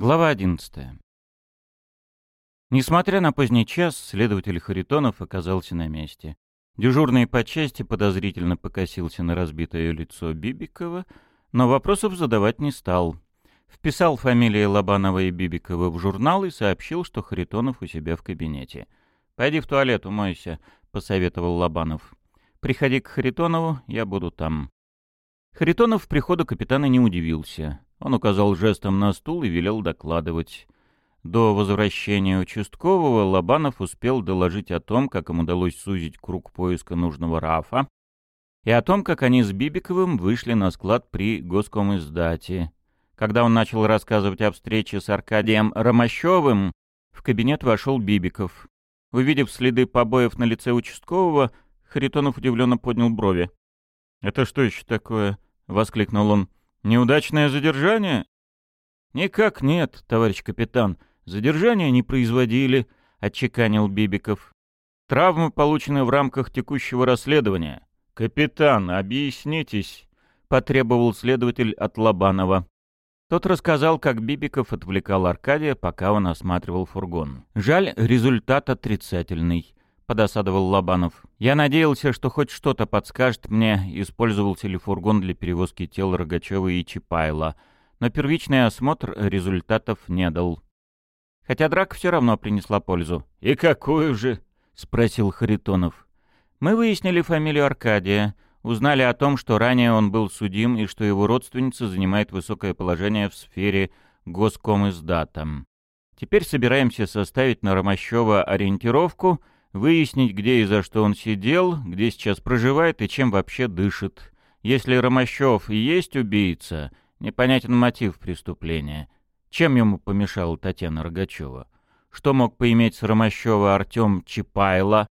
Глава 11. Несмотря на поздний час, следователь Харитонов оказался на месте. Дежурный по части подозрительно покосился на разбитое лицо Бибикова, но вопросов задавать не стал. Вписал фамилии Лобанова и Бибикова в журнал и сообщил, что Харитонов у себя в кабинете. «Пойди в туалет, умойся», — посоветовал Лобанов. «Приходи к Харитонову, я буду там». Харитонов приходу капитана не удивился. Он указал жестом на стул и велел докладывать. До возвращения участкового Лобанов успел доложить о том, как им удалось сузить круг поиска нужного Рафа, и о том, как они с Бибиковым вышли на склад при госкомиздате. Когда он начал рассказывать о встрече с Аркадием Ромащевым, в кабинет вошел Бибиков. Увидев следы побоев на лице участкового, Харитонов удивленно поднял брови. «Это что еще такое?» — воскликнул он. Неудачное задержание? Никак нет, товарищ капитан. Задержания не производили, отчеканил Бибиков. Травмы получены в рамках текущего расследования. Капитан, объяснитесь, потребовал следователь от Лобанова. Тот рассказал, как Бибиков отвлекал Аркадия, пока он осматривал фургон. Жаль, результат отрицательный подосадовал Лобанов. «Я надеялся, что хоть что-то подскажет мне, использовался ли фургон для перевозки тел Рогачева и Чапайла, но первичный осмотр результатов не дал. Хотя драка все равно принесла пользу. «И какую же?» — спросил Харитонов. «Мы выяснили фамилию Аркадия, узнали о том, что ранее он был судим и что его родственница занимает высокое положение в сфере госкомиздата. Теперь собираемся составить на Ромащева ориентировку — выяснить, где и за что он сидел, где сейчас проживает и чем вообще дышит. Если Ромащев и есть убийца, непонятен мотив преступления. Чем ему помешала Татьяна Рогачева? Что мог поиметь с Ромащева Артем Чапайло?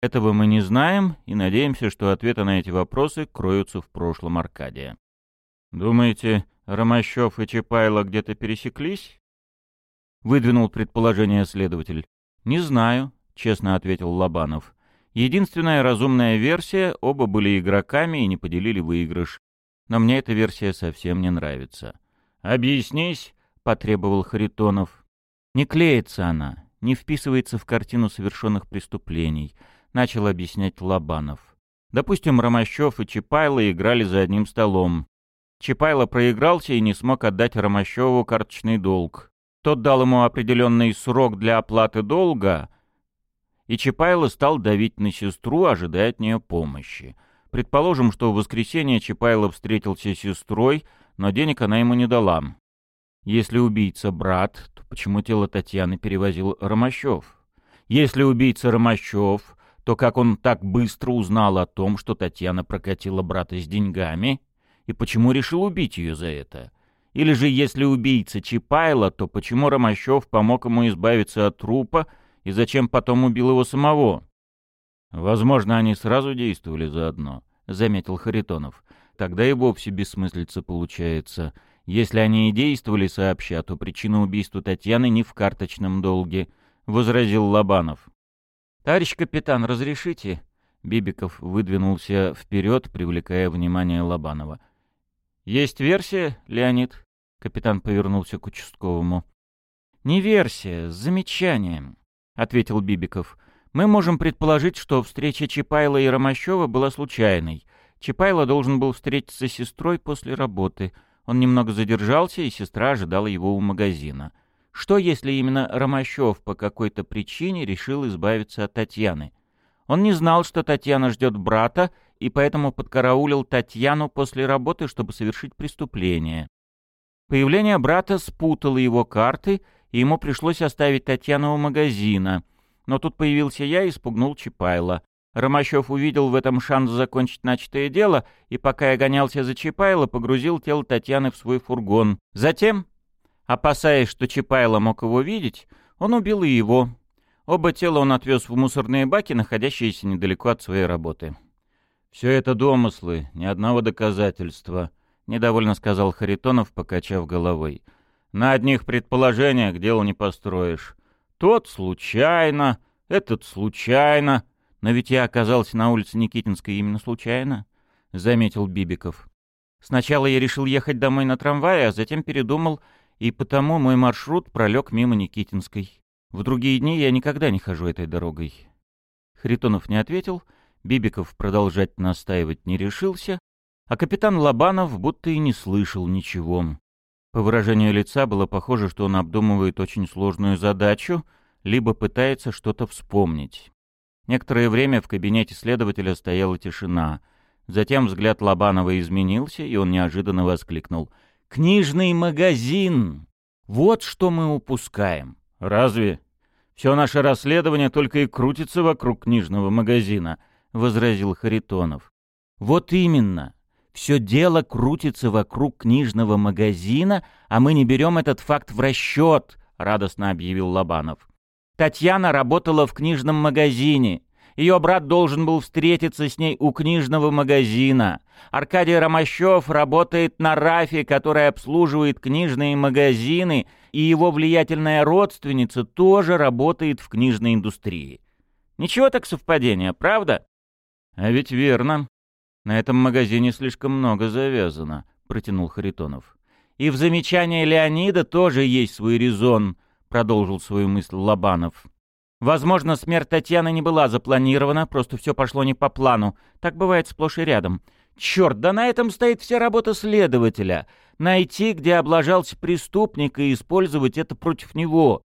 Этого мы не знаем и надеемся, что ответы на эти вопросы кроются в прошлом Аркадия. Думаете, Ромащев и Чапайло где-то пересеклись? Выдвинул предположение следователь. Не знаю, честно ответил Лобанов. Единственная разумная версия — оба были игроками и не поделили выигрыш. Но мне эта версия совсем не нравится. «Объяснись», — потребовал Харитонов. «Не клеится она, не вписывается в картину совершенных преступлений», — начал объяснять Лобанов. «Допустим, Ромащев и Чапайло играли за одним столом. Чапайло проигрался и не смог отдать Ромащеву карточный долг. Тот дал ему определенный срок для оплаты долга, и Чапайло стал давить на сестру, ожидая от нее помощи. Предположим, что в воскресенье Чапайло встретился с сестрой, но денег она ему не дала. Если убийца брат, то почему тело Татьяны перевозил Ромащев? Если убийца Ромащев, то как он так быстро узнал о том, что Татьяна прокатила брата с деньгами, и почему решил убить ее за это? Или же если убийца Чапайло, то почему Ромащев помог ему избавиться от трупа, и зачем потом убил его самого? Возможно, они сразу действовали заодно, заметил Харитонов. Тогда и вовсе бессмыслица получается. Если они и действовали сообща, то причина убийства Татьяны не в карточном долге, возразил Лобанов. Товарищ капитан, разрешите? Бибиков выдвинулся вперед, привлекая внимание Лобанова. Есть версия, Леонид? Капитан повернулся к участковому. Не версия, с замечанием ответил Бибиков. «Мы можем предположить, что встреча Чапайла и Ромащева была случайной. Чапайло должен был встретиться с сестрой после работы. Он немного задержался, и сестра ожидала его у магазина. Что, если именно Ромащев по какой-то причине решил избавиться от Татьяны? Он не знал, что Татьяна ждет брата, и поэтому подкараулил Татьяну после работы, чтобы совершить преступление. Появление брата спутало его карты — и ему пришлось оставить Татьяну у магазина. Но тут появился я и спугнул Чапайла. Ромащев увидел в этом шанс закончить начатое дело, и пока я гонялся за Чапайло, погрузил тело Татьяны в свой фургон. Затем, опасаясь, что Чапайло мог его видеть, он убил и его. Оба тела он отвез в мусорные баки, находящиеся недалеко от своей работы. «Все это домыслы, ни одного доказательства», — недовольно сказал Харитонов, покачав головой. На одних предположениях дело не построишь. Тот случайно, этот случайно. Но ведь я оказался на улице Никитинской именно случайно, — заметил Бибиков. Сначала я решил ехать домой на трамвае, а затем передумал и потому мой маршрут пролег мимо Никитинской. В другие дни я никогда не хожу этой дорогой. Харитонов не ответил, Бибиков продолжать настаивать не решился, а капитан Лобанов будто и не слышал ничего. По выражению лица было похоже, что он обдумывает очень сложную задачу, либо пытается что-то вспомнить. Некоторое время в кабинете следователя стояла тишина. Затем взгляд Лобанова изменился, и он неожиданно воскликнул. «Книжный магазин! Вот что мы упускаем!» «Разве? Все наше расследование только и крутится вокруг книжного магазина», — возразил Харитонов. «Вот именно. Все дело крутится вокруг книжного магазина, а мы не берем этот факт в расчет», — радостно объявил Лобанов. «Татьяна работала в книжном магазине. Ее брат должен был встретиться с ней у книжного магазина. Аркадий Ромащев работает на РАФе, который обслуживает книжные магазины, и его влиятельная родственница тоже работает в книжной индустрии. Ничего так совпадения, правда? А ведь верно. На этом магазине слишком много завязано, протянул Харитонов. И в замечании Леонида тоже есть свой резон, продолжил свою мысль Лобанов. Возможно, смерть Татьяны не была запланирована, просто все пошло не по плану. Так бывает сплошь и рядом. Черт, да на этом стоит вся работа следователя. Найти, где облажался преступник, и использовать это против него.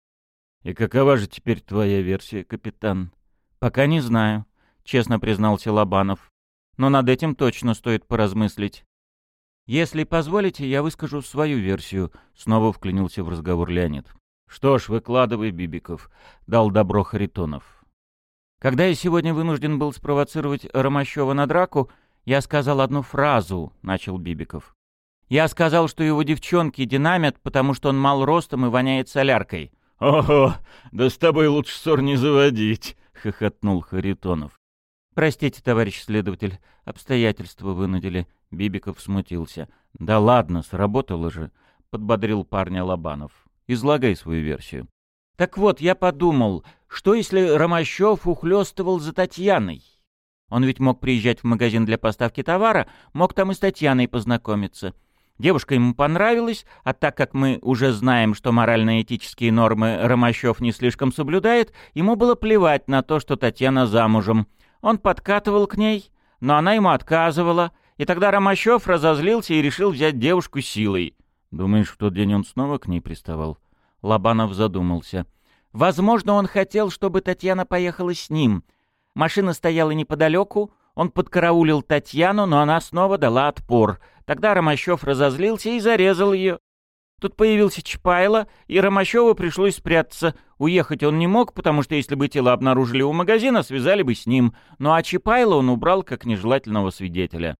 И какова же теперь твоя версия, капитан? Пока не знаю, честно признался Лобанов. Но над этим точно стоит поразмыслить. Если позволите, я выскажу свою версию, снова вклинился в разговор Леонид. «Что ж, выкладывай, Бибиков», — дал добро Харитонов. «Когда я сегодня вынужден был спровоцировать Ромащева на драку, я сказал одну фразу», — начал Бибиков. «Я сказал, что его девчонки динамят, потому что он мал ростом и воняет соляркой». «Ого, да с тобой лучше ссор не заводить», — хохотнул Харитонов. «Простите, товарищ следователь, обстоятельства вынудили». Бибиков смутился. «Да ладно, сработало же», — подбодрил парня Лобанов. Излагай свою версию. Так вот, я подумал, что если Ромащев ухлёстывал за Татьяной? Он ведь мог приезжать в магазин для поставки товара, мог там и с Татьяной познакомиться. Девушка ему понравилась, а так как мы уже знаем, что морально-этические нормы Ромащев не слишком соблюдает, ему было плевать на то, что Татьяна замужем. Он подкатывал к ней, но она ему отказывала, и тогда Ромащев разозлился и решил взять девушку силой. Думаешь, в тот день он снова к ней приставал? Лобанов задумался. Возможно, он хотел, чтобы Татьяна поехала с ним. Машина стояла неподалеку, он подкараулил Татьяну, но она снова дала отпор. Тогда Ромащев разозлился и зарезал ее. Тут появился Чапайло, и Ромащеву пришлось спрятаться. Уехать он не мог, потому что если бы тело обнаружили у магазина, связали бы с ним. Ну а Чапайло он убрал как нежелательного свидетеля.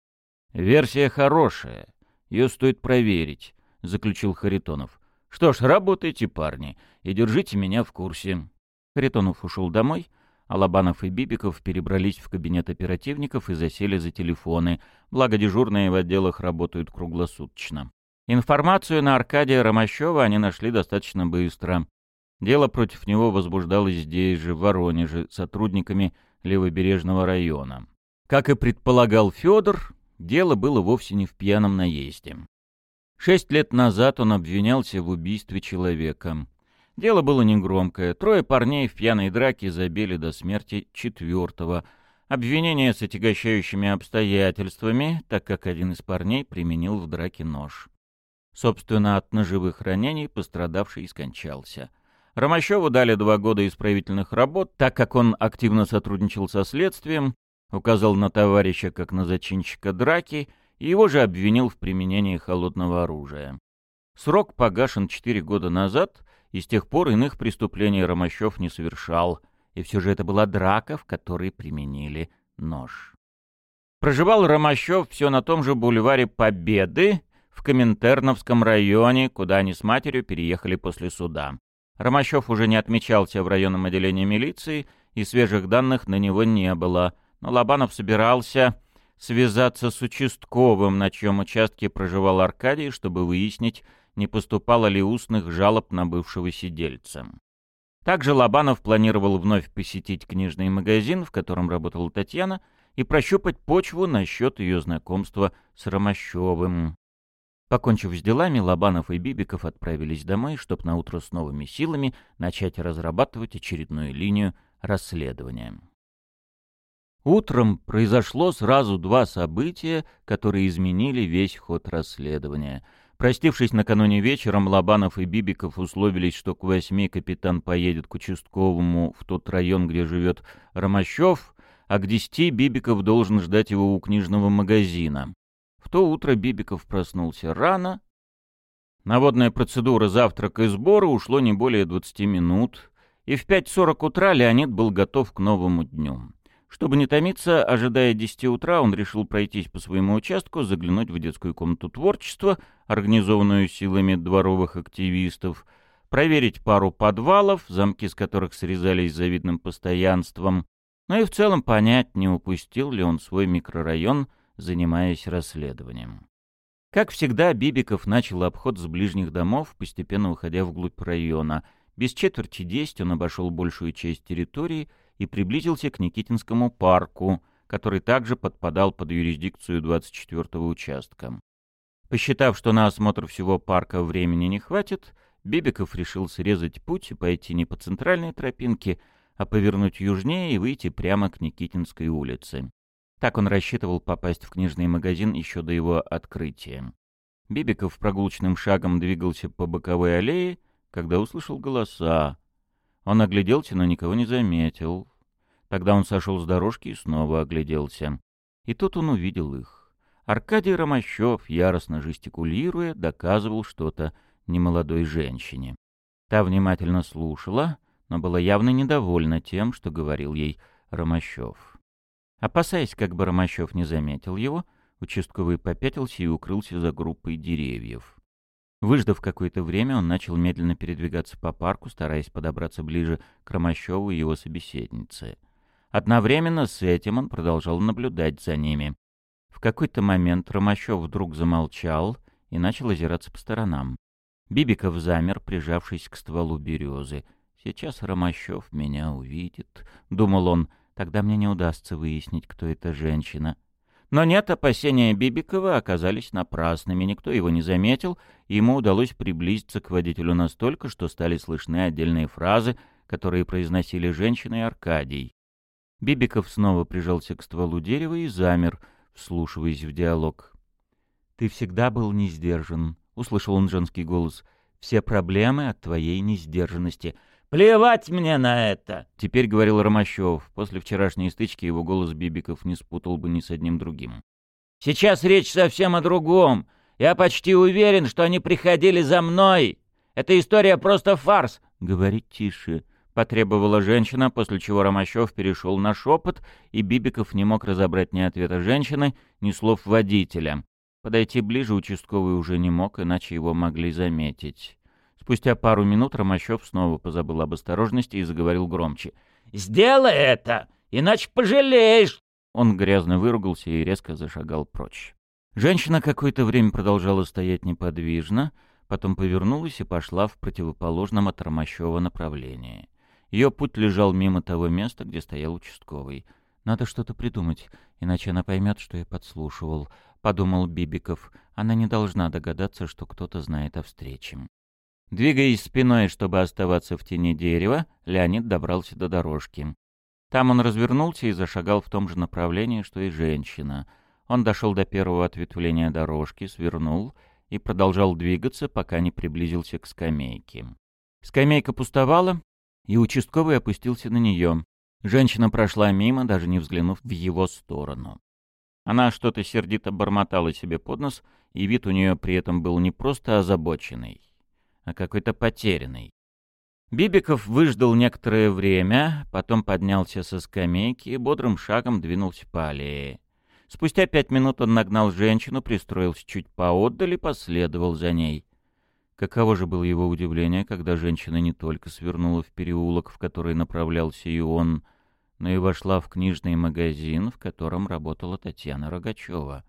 Версия хорошая. Ее стоит проверить. — заключил Харитонов. «Что ж, работайте, парни, и держите меня в курсе». Харитонов ушел домой, а Лобанов и Бибиков перебрались в кабинет оперативников и засели за телефоны, благо дежурные в отделах работают круглосуточно. Информацию на Аркадия Ромащева они нашли достаточно быстро. Дело против него возбуждалось здесь же, в Воронеже, сотрудниками Левобережного района. Как и предполагал Федор, дело было вовсе не в пьяном наезде. Шесть лет назад он обвинялся в убийстве человека. Дело было негромкое. Трое парней в пьяной драке забили до смерти четвертого. Обвинение с отягощающими обстоятельствами, так как один из парней применил в драке нож. Собственно, от ножевых ранений пострадавший скончался. Ромащеву дали два года исправительных работ, так как он активно сотрудничал со следствием, указал на товарища как на зачинщика драки — и его же обвинил в применении холодного оружия. Срок погашен четыре года назад, и с тех пор иных преступлений Ромащев не совершал, и все же это была драка, в которой применили нож. Проживал Ромащев все на том же бульваре Победы, в Коминтерновском районе, куда они с матерью переехали после суда. Ромащев уже не отмечался в районном отделении милиции, и свежих данных на него не было, но Лобанов собирался связаться с участковым, на чьем участке проживал Аркадий, чтобы выяснить, не поступало ли устных жалоб на бывшего сидельца. Также Лобанов планировал вновь посетить книжный магазин, в котором работала Татьяна, и прощупать почву насчет ее знакомства с Ромащевым. Покончив с делами, Лобанов и Бибиков отправились домой, чтобы наутро с новыми силами начать разрабатывать очередную линию расследования. Утром произошло сразу два события, которые изменили весь ход расследования. Простившись накануне вечером, Лобанов и Бибиков условились, что к восьми капитан поедет к участковому в тот район, где живет Ромащев, а к десяти Бибиков должен ждать его у книжного магазина. В то утро Бибиков проснулся рано. Наводная процедура завтрака и сбора ушло не более 20 минут, и в 5.40 утра Леонид был готов к новому дню. Чтобы не томиться, ожидая 10 утра, он решил пройтись по своему участку, заглянуть в детскую комнату творчества, организованную силами дворовых активистов, проверить пару подвалов, замки с которых срезались завидным постоянством, но и в целом понять, не упустил ли он свой микрорайон, занимаясь расследованием. Как всегда, Бибиков начал обход с ближних домов, постепенно уходя вглубь района. Без четверти десять он обошел большую часть территории и приблизился к Никитинскому парку, который также подпадал под юрисдикцию 24-го участка. Посчитав, что на осмотр всего парка времени не хватит, Бибиков решил срезать путь и пойти не по центральной тропинке, а повернуть южнее и выйти прямо к Никитинской улице. Так он рассчитывал попасть в книжный магазин еще до его открытия. Бибиков прогулочным шагом двигался по боковой аллее, когда услышал голоса. Он огляделся, но никого не заметил. Тогда он сошел с дорожки и снова огляделся. И тут он увидел их. Аркадий Ромащев, яростно жестикулируя, доказывал что-то немолодой женщине. Та внимательно слушала, но была явно недовольна тем, что говорил ей Ромащев. Опасаясь, как бы Ромащев не заметил его, участковый попятился и укрылся за группой деревьев. Выждав какое-то время, он начал медленно передвигаться по парку, стараясь подобраться ближе к Ромащеву и его собеседнице. Одновременно с этим он продолжал наблюдать за ними. В какой-то момент Ромащев вдруг замолчал и начал озираться по сторонам. Бибиков замер, прижавшись к стволу березы. «Сейчас Ромащев меня увидит», — думал он, — «тогда мне не удастся выяснить, кто эта женщина». Но нет, опасения Бибикова оказались напрасными, никто его не заметил, и ему удалось приблизиться к водителю настолько, что стали слышны отдельные фразы, которые произносили женщина и Аркадий. Бибиков снова прижался к стволу дерева и замер, вслушиваясь в диалог. «Ты всегда был не сдержан», — услышал он женский голос. «Все проблемы от твоей несдержанности». «Плевать мне на это!» — теперь говорил Ромащев. После вчерашней стычки его голос Бибиков не спутал бы ни с одним другим. «Сейчас речь совсем о другом. Я почти уверен, что они приходили за мной. Эта история просто фарс». «Говори тише», — потребовала женщина, после чего Ромащев перешел на шепот, и Бибиков не мог разобрать ни ответа женщины, ни слов водителя. Подойти ближе участковый уже не мог, иначе его могли заметить. Спустя пару минут Ромащев снова позабыл об осторожности и заговорил громче. «Сделай это, иначе пожалеешь!» Он грязно выругался и резко зашагал прочь. Женщина какое-то время продолжала стоять неподвижно, потом повернулась и пошла в противоположном от Ромащева направлении. Ее путь лежал мимо того места, где стоял участковый. «Надо что-то придумать, иначе она поймет, что я подслушивал», — подумал Бибиков. «Она не должна догадаться, что кто-то знает о встрече». Двигаясь спиной, чтобы оставаться в тени дерева, Леонид добрался до дорожки. Там он развернулся и зашагал в том же направлении, что и женщина. Он дошел до первого ответвления дорожки, свернул и продолжал двигаться, пока не приблизился к скамейке. Скамейка пустовала, и участковый опустился на нее. Женщина прошла мимо, даже не взглянув в его сторону. Она что-то сердито бормотала себе под нос, и вид у нее при этом был не просто озабоченный, а какой-то потерянный. Бибиков выждал некоторое время, потом поднялся со скамейки и бодрым шагом двинулся по аллее. Спустя пять минут он нагнал женщину, пристроился чуть поотдаль и последовал за ней. Каково же было его удивление, когда женщина не только свернула в переулок, в который направлялся и он, но и вошла в книжный магазин, в котором работала Татьяна Рогачева.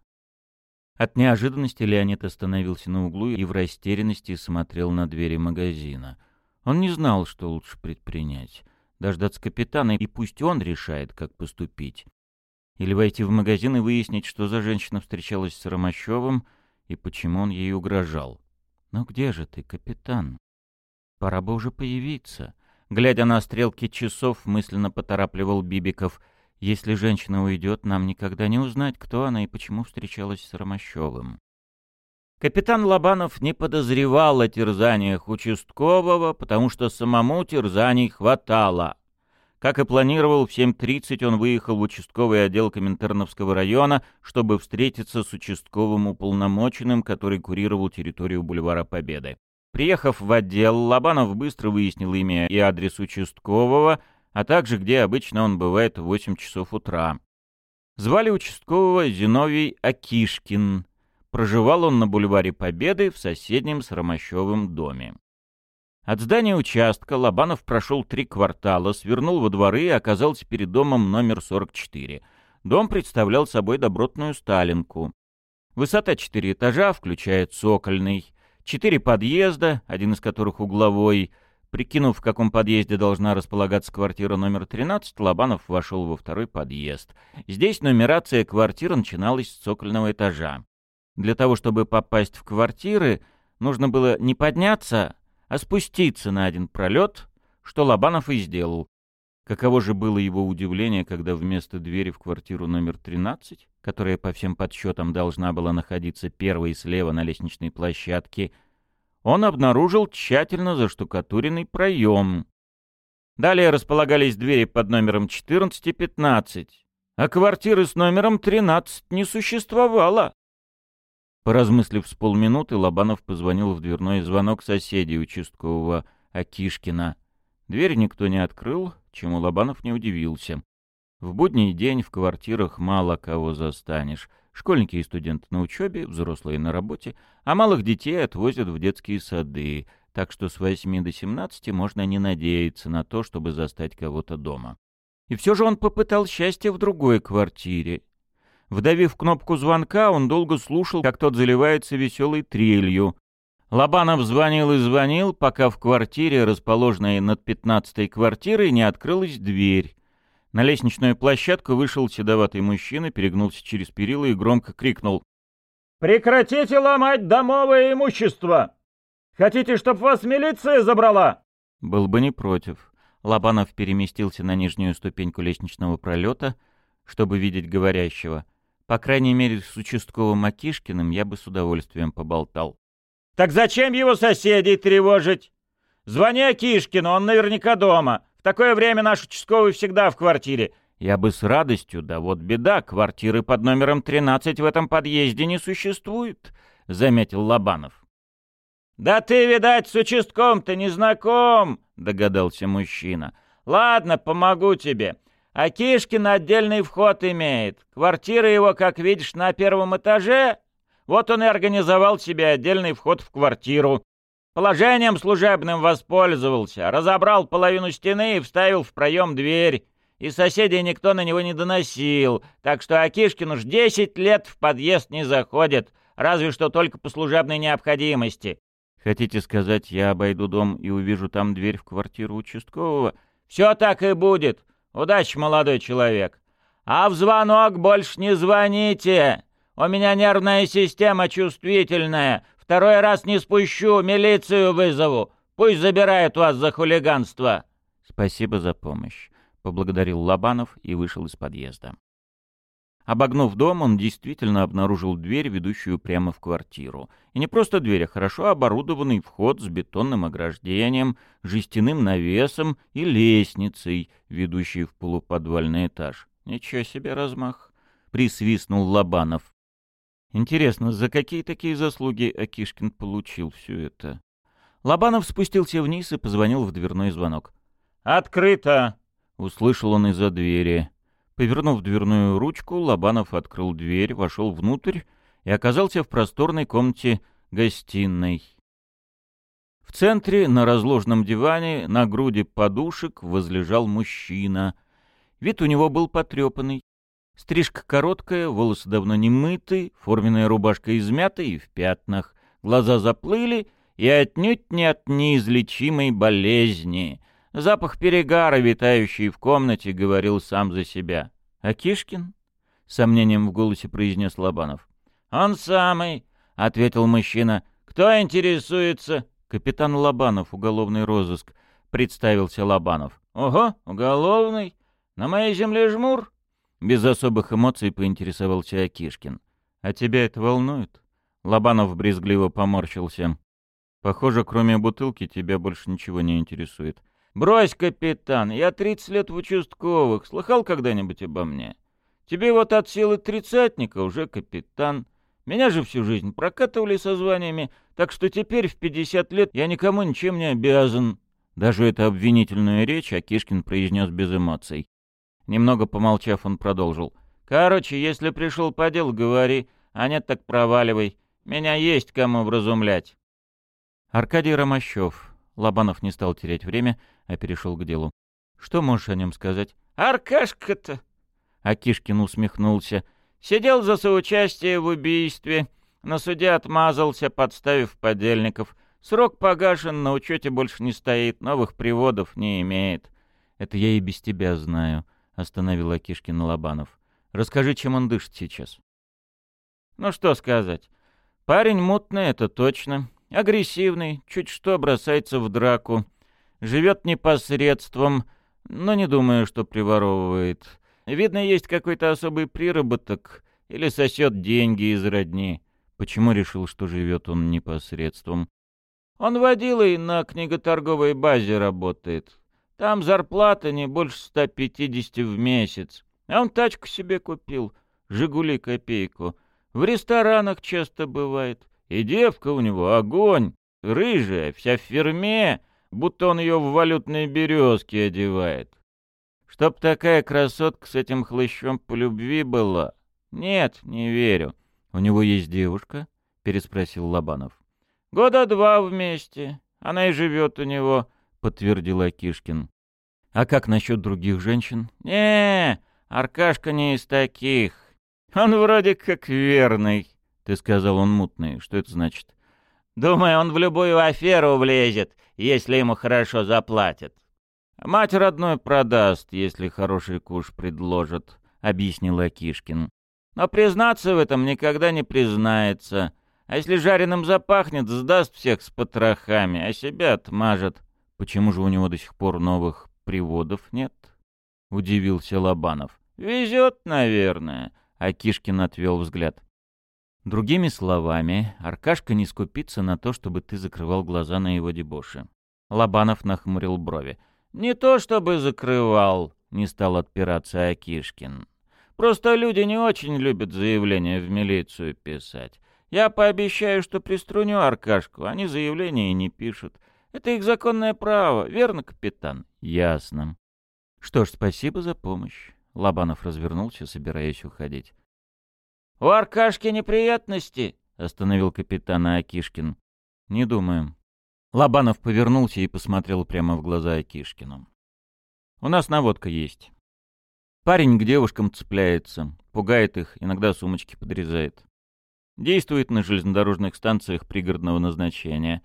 От неожиданности Леонид остановился на углу и в растерянности смотрел на двери магазина. Он не знал, что лучше предпринять. Дождаться капитана, и пусть он решает, как поступить. Или войти в магазин и выяснить, что за женщина встречалась с Ромащевым, и почему он ей угрожал. «Ну где же ты, капитан? Пора бы уже появиться». Глядя на стрелки часов, мысленно поторапливал Бибиков. «Если женщина уйдет, нам никогда не узнать, кто она и почему встречалась с Ромащевым». Капитан Лобанов не подозревал о терзаниях участкового, потому что самому терзаний хватало. Как и планировал, в 7.30 он выехал в участковый отдел Коминтерновского района, чтобы встретиться с участковым уполномоченным, который курировал территорию бульвара Победы. Приехав в отдел, Лобанов быстро выяснил имя и адрес участкового, а также где обычно он бывает в 8 часов утра. Звали участкового Зиновий Акишкин. Проживал он на бульваре Победы в соседнем с Ромащевым доме. От здания участка Лобанов прошел три квартала, свернул во дворы и оказался перед домом номер 44. Дом представлял собой добротную сталинку. Высота четыре этажа, включая цокольный. Четыре подъезда, один из которых угловой. Прикинув, в каком подъезде должна располагаться квартира номер 13, Лобанов вошел во второй подъезд. Здесь нумерация квартир начиналась с цокольного этажа. Для того, чтобы попасть в квартиры, нужно было не подняться, а спуститься на один пролет, что Лобанов и сделал. Каково же было его удивление, когда вместо двери в квартиру номер 13, которая по всем подсчетам должна была находиться первой слева на лестничной площадке, он обнаружил тщательно заштукатуренный проем. Далее располагались двери под номером 14 и 15, а квартиры с номером 13 не существовало. Поразмыслив с полминуты, Лобанов позвонил в дверной звонок соседей участкового Акишкина. Дверь никто не открыл, чему Лобанов не удивился. В будний день в квартирах мало кого застанешь. Школьники и студенты на учебе, взрослые на работе, а малых детей отвозят в детские сады, так что с 8 до 17 можно не надеяться на то, чтобы застать кого-то дома. И все же он попытал счастье в другой квартире, Вдавив кнопку звонка, он долго слушал, как тот заливается веселой трелью. Лобанов звонил и звонил, пока в квартире, расположенной над пятнадцатой квартирой, не открылась дверь. На лестничную площадку вышел седоватый мужчина, перегнулся через перила и громко крикнул. «Прекратите ломать домовое имущество! Хотите, чтоб вас милиция забрала?» Был бы не против. Лобанов переместился на нижнюю ступеньку лестничного пролета, чтобы видеть говорящего — по крайней мере, с участковым Макишкиным я бы с удовольствием поболтал. «Так зачем его соседей тревожить? Звони Акишкину, он наверняка дома. Такое время наш участковый всегда в квартире». «Я бы с радостью, да вот беда, квартиры под номером 13 в этом подъезде не существует», — заметил Лобанов. «Да ты, видать, с участком-то не знаком», — догадался мужчина. «Ладно, помогу тебе. А Кишкин отдельный вход имеет. Квартира его, как видишь, на первом этаже. Вот он и организовал себе отдельный вход в квартиру. Положением служебным воспользовался, разобрал половину стены и вставил в проем дверь. И соседей никто на него не доносил, так что Акишкин уж десять лет в подъезд не заходит, разве что только по служебной необходимости. Хотите сказать, я обойду дом и увижу там дверь в квартиру участкового? Все так и будет. Удачи, молодой человек. А в звонок больше не звоните. У меня нервная система чувствительная. Второй раз не спущу, милицию вызову. Пусть забирают вас за хулиганство. Спасибо за помощь, поблагодарил Лобанов и вышел из подъезда. Обогнув дом, он действительно обнаружил дверь, ведущую прямо в квартиру. И не просто дверь, а хорошо оборудованный вход с бетонным ограждением, жестяным навесом и лестницей, ведущей в полуподвальный этаж. Ничего себе размах! Присвистнул Лобанов. Интересно, за какие такие заслуги Акишкин получил все это? Лобанов спустился вниз и позвонил в дверной звонок. «Открыто!» — услышал он из-за двери. Повернув дверную ручку, Лобанов открыл дверь, вошел внутрь и оказался в просторной комнате гостиной. В центре, на разложенном диване, на груди подушек, возлежал мужчина. Вид у него был потрепанный. Стрижка короткая, волосы давно не мыты, форменная рубашка измята и в пятнах. Глаза заплыли и отнюдь не от неизлечимой болезни — Запах перегара, витающий в комнате, говорил сам за себя. «А Кишкин?» — сомнением в голосе произнес Лобанов. «Он самый. — ответил мужчина. «Кто интересуется?» «Капитан Лобанов, уголовный розыск», — представился Лобанов. «Ого, уголовный? На моей земле жмур?» Без особых эмоций поинтересовался Акишкин. «А тебя это волнует?» Лобанов брезгливо поморщился. «Похоже, кроме бутылки тебя больше ничего не интересует». «Брось, капитан, я тридцать лет в участковых. Слыхал когда-нибудь обо мне? Тебе вот от силы тридцатника уже капитан. Меня же всю жизнь прокатывали со званиями, так что теперь в пятьдесят лет я никому ничем не обязан». Даже эту обвинительную речь Акишкин произнес без эмоций. Немного помолчав, он продолжил. «Короче, если пришел по делу, говори, а нет, так проваливай. Меня есть кому вразумлять». Аркадий Ромащев. Лобанов не стал терять время, а перешел к делу. «Что можешь о нем сказать?» «Аркашка-то!» Акишкин усмехнулся. «Сидел за соучастие в убийстве. На суде отмазался, подставив подельников. Срок погашен, на учете больше не стоит, новых приводов не имеет». «Это я и без тебя знаю», — остановил Акишкин Лобанов. «Расскажи, чем он дышит сейчас». «Ну что сказать. Парень мутный, это точно. Агрессивный, чуть что бросается в драку. Живет непосредством, но не думаю, что приворовывает. Видно, есть какой-то особый приработок или сосет деньги из родни. Почему решил, что живет он непосредством? Он водилой на книготорговой базе работает. Там зарплата не больше 150 в месяц. А он тачку себе купил, «Жигули» копейку. В ресторанах часто бывает. И девка у него огонь, рыжая, вся в ферме, будто он ее в валютные березки одевает. Чтоб такая красотка с этим хлыщом по любви была? Нет, не верю. У него есть девушка? Переспросил Лобанов. Года два вместе. Она и живет у него, подтвердил Акишкин. А как насчет других женщин? Не, Аркашка не из таких. Он вроде как верный. Ты сказал, он мутный. Что это значит? Думаю, он в любую аферу влезет, если ему хорошо заплатят. Мать родной продаст, если хороший куш предложат, — объяснил Акишкин. Но признаться в этом никогда не признается. А если жареным запахнет, сдаст всех с потрохами, а себя отмажет. Почему же у него до сих пор новых приводов нет? — удивился Лобанов. «Везет, наверное», — Акишкин отвел взгляд. Другими словами, Аркашка не скупится на то, чтобы ты закрывал глаза на его дебоши. Лобанов нахмурил брови. «Не то чтобы закрывал», — не стал отпираться Акишкин. «Просто люди не очень любят заявления в милицию писать. Я пообещаю, что приструню Аркашку, они заявления не пишут. Это их законное право, верно, капитан?» «Ясно. Что ж, спасибо за помощь». Лобанов развернулся, собираясь уходить. «У Аркашки неприятности?» — остановил капитана Акишкин. «Не думаю». Лобанов повернулся и посмотрел прямо в глаза Акишкину. «У нас наводка есть. Парень к девушкам цепляется, пугает их, иногда сумочки подрезает. Действует на железнодорожных станциях пригородного назначения.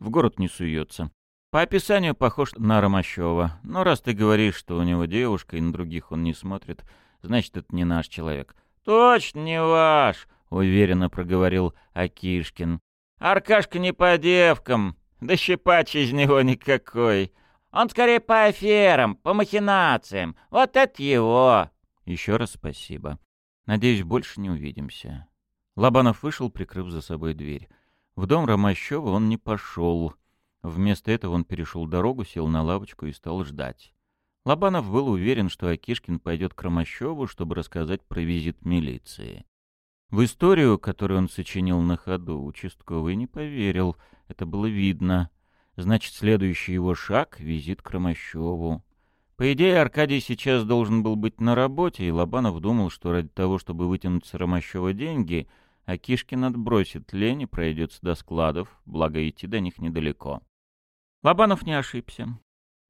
В город не суется. По описанию похож на Ромащева. Но раз ты говоришь, что у него девушка и на других он не смотрит, значит, это не наш человек. «Точно не ваш», — уверенно проговорил Акишкин. «Аркашка не по девкам, да щипач из него никакой. Он скорее по аферам, по махинациям. Вот это его!» «Еще раз спасибо. Надеюсь, больше не увидимся». Лобанов вышел, прикрыв за собой дверь. В дом Ромащева он не пошел. Вместо этого он перешел дорогу, сел на лавочку и стал ждать. Лобанов был уверен, что Акишкин пойдет к Ромащеву, чтобы рассказать про визит милиции. В историю, которую он сочинил на ходу, участковый не поверил. Это было видно. Значит, следующий его шаг — визит к Ромащеву. По идее, Аркадий сейчас должен был быть на работе, и Лобанов думал, что ради того, чтобы вытянуть с Ромащева деньги, Акишкин отбросит лень и пройдется до складов, благо идти до них недалеко. Лобанов не ошибся.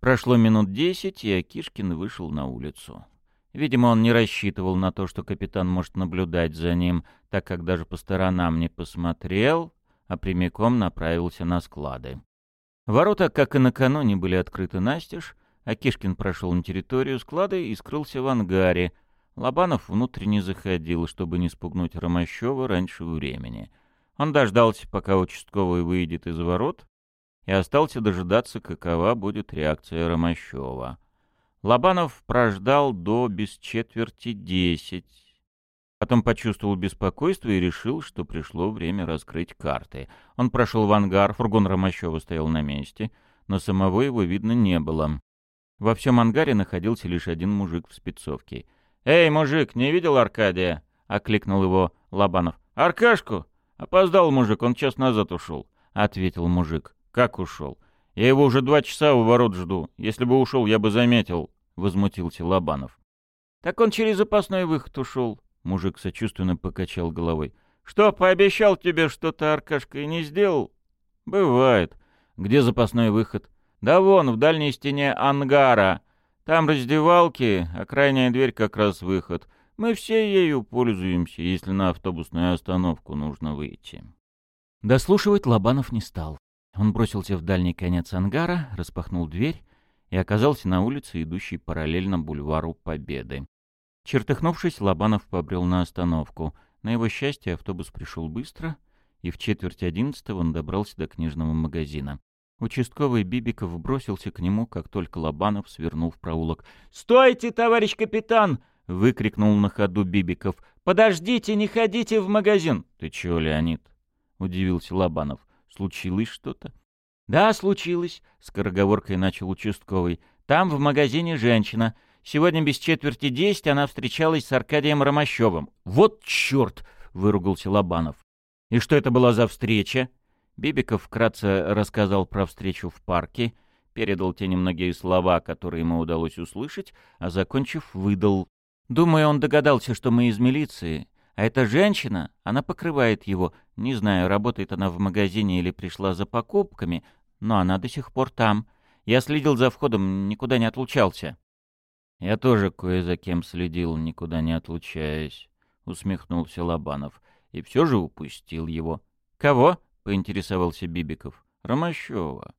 Прошло минут десять, и Акишкин вышел на улицу. Видимо, он не рассчитывал на то, что капитан может наблюдать за ним, так как даже по сторонам не посмотрел, а прямиком направился на склады. Ворота, как и накануне, были открыты настежь, Акишкин прошел на территорию склада и скрылся в ангаре. Лобанов внутренне заходил, чтобы не спугнуть Ромащева раньше времени. Он дождался, пока участковый выйдет из ворот, и остался дожидаться, какова будет реакция Ромащева. Лобанов прождал до без четверти десять. Потом почувствовал беспокойство и решил, что пришло время раскрыть карты. Он прошел в ангар, фургон Ромащева стоял на месте, но самого его видно не было. Во всем ангаре находился лишь один мужик в спецовке. «Эй, мужик, не видел Аркадия?» — окликнул его Лобанов. «Аркашку?» «Опоздал мужик, он час назад ушел», — ответил мужик. «Как ушел? Я его уже два часа у ворот жду. Если бы ушел, я бы заметил», — возмутился Лобанов. «Так он через запасной выход ушел», — мужик сочувственно покачал головой. «Что, пообещал тебе что-то, Аркашка, и не сделал?» «Бывает. Где запасной выход?» «Да вон, в дальней стене ангара. Там раздевалки, а крайняя дверь как раз выход. Мы все ею пользуемся, если на автобусную остановку нужно выйти». Дослушивать Лобанов не стал. Он бросился в дальний конец ангара, распахнул дверь и оказался на улице, идущей параллельно бульвару Победы. Чертыхнувшись, Лобанов побрел на остановку. На его счастье автобус пришел быстро, и в четверть одиннадцатого он добрался до книжного магазина. Участковый Бибиков бросился к нему, как только Лобанов свернул в проулок. «Стойте, товарищ капитан!» — выкрикнул на ходу Бибиков. «Подождите, не ходите в магазин!» «Ты чего, Леонид?» — удивился Лобанов. «Случилось что-то?» «Да, случилось», — скороговоркой начал участковый. «Там в магазине женщина. Сегодня без четверти десять она встречалась с Аркадием Ромащевым». «Вот черт!» — выругался Лобанов. «И что это была за встреча?» Бибиков вкратце рассказал про встречу в парке, передал те немногие слова, которые ему удалось услышать, а, закончив, выдал. «Думаю, он догадался, что мы из милиции. А эта женщина, она покрывает его. Не знаю, работает она в магазине или пришла за покупками, но она до сих пор там. Я следил за входом, никуда не отлучался». «Я тоже кое за кем следил, никуда не отлучаясь», — усмехнулся Лобанов. «И все же упустил его». «Кого?» — поинтересовался Бибиков. «Ромащева».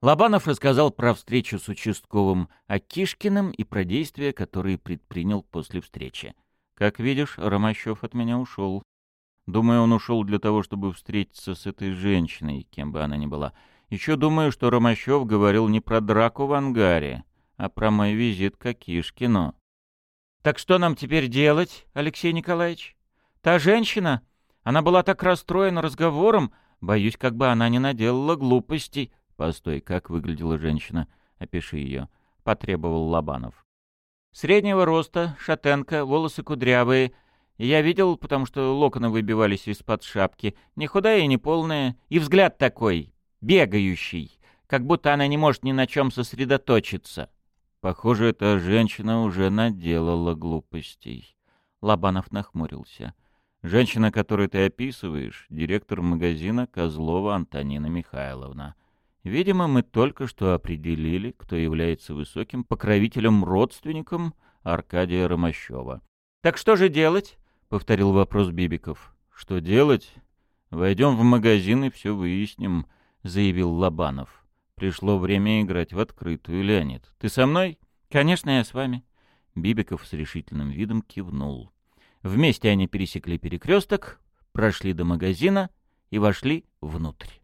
Лобанов рассказал про встречу с участковым Акишкиным и про действия, которые предпринял после встречи. «Как видишь, Ромащев от меня ушел. Думаю, он ушел для того, чтобы встретиться с этой женщиной, кем бы она ни была. Еще думаю, что Ромащев говорил не про драку в ангаре, а про мой визит к Акишкину». «Так что нам теперь делать, Алексей Николаевич? Та женщина, она была так расстроена разговором, боюсь, как бы она не наделала глупостей. Постой, как выглядела женщина? Опиши ее. Потребовал Лобанов. Среднего роста, шатенка, волосы кудрявые. Я видел, потому что локоны выбивались из-под шапки. Не худая и не полная. И взгляд такой, бегающий, как будто она не может ни на чем сосредоточиться. Похоже, эта женщина уже наделала глупостей. Лобанов нахмурился. Женщина, которую ты описываешь, директор магазина Козлова Антонина Михайловна. Видимо, мы только что определили, кто является высоким покровителем-родственником Аркадия Ромащева. «Так что же делать?» — повторил вопрос Бибиков. «Что делать? Войдем в магазин и все выясним», — заявил Лобанов. «Пришло время играть в открытую, Леонид. Ты со мной?» «Конечно, я с вами». Бибиков с решительным видом кивнул. Вместе они пересекли перекресток, прошли до магазина и вошли внутрь.